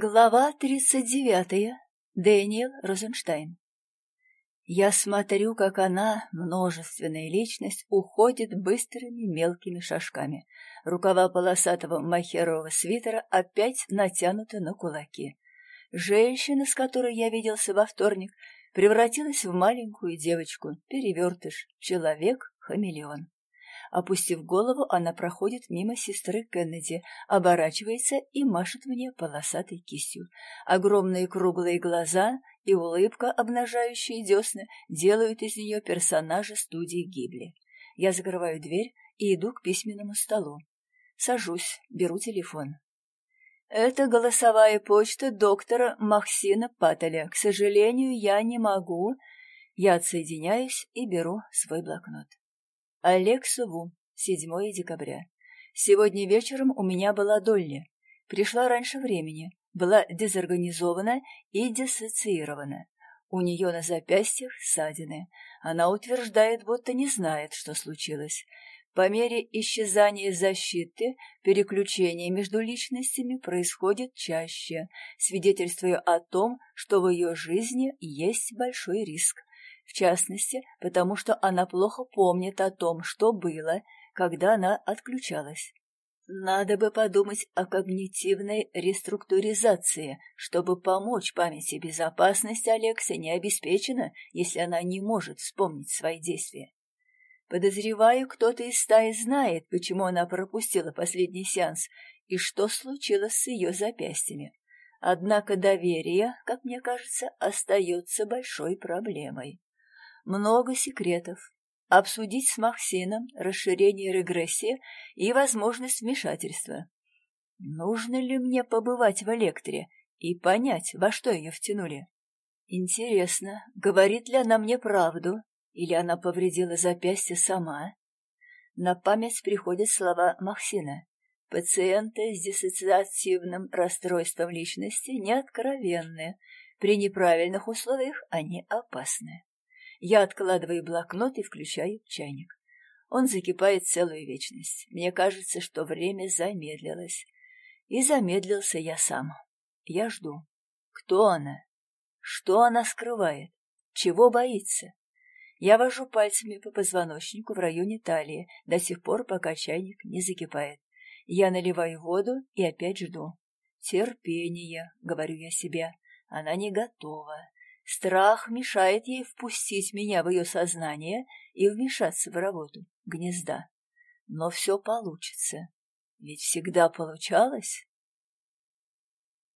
Глава тридцать девятая. Дэниел Розенштайн. Я смотрю, как она, множественная личность, уходит быстрыми мелкими шажками. Рукава полосатого махерового свитера опять натянуты на кулаки. Женщина, с которой я виделся во вторник, превратилась в маленькую девочку, перевертыш, человек-хамелеон. Опустив голову, она проходит мимо сестры Кеннеди, оборачивается и машет мне полосатой кистью. Огромные круглые глаза и улыбка, обнажающая десны, делают из нее персонажа студии Гибли. Я закрываю дверь и иду к письменному столу. Сажусь, беру телефон. Это голосовая почта доктора Махсина Паттеля. К сожалению, я не могу. Я отсоединяюсь и беру свой блокнот. Олег Суву, 7 декабря. Сегодня вечером у меня была Долли. Пришла раньше времени, была дезорганизована и диссоциирована. У нее на запястьях ссадины. Она утверждает, будто не знает, что случилось. По мере исчезания защиты переключение между личностями происходит чаще, свидетельствуя о том, что в ее жизни есть большой риск в частности, потому что она плохо помнит о том, что было, когда она отключалась. Надо бы подумать о когнитивной реструктуризации, чтобы помочь памяти безопасности Алекса не обеспечена, если она не может вспомнить свои действия. Подозреваю, кто-то из стаи знает, почему она пропустила последний сеанс и что случилось с ее запястьями. Однако доверие, как мне кажется, остается большой проблемой много секретов. Обсудить с Максином расширение регрессии и возможность вмешательства. Нужно ли мне побывать в электре и понять, во что ее втянули? Интересно, говорит ли она мне правду, или она повредила запястье сама? На память приходят слова Максина. Пациенты с диссоциативным расстройством личности неоткровенны. При неправильных условиях они опасны. Я откладываю блокнот и включаю чайник. Он закипает целую вечность. Мне кажется, что время замедлилось. И замедлился я сам. Я жду. Кто она? Что она скрывает? Чего боится? Я вожу пальцами по позвоночнику в районе талии до сих пор, пока чайник не закипает. Я наливаю воду и опять жду. Терпение, говорю я себе. Она не готова. Страх мешает ей впустить меня в ее сознание и вмешаться в работу гнезда. Но все получится. Ведь всегда получалось.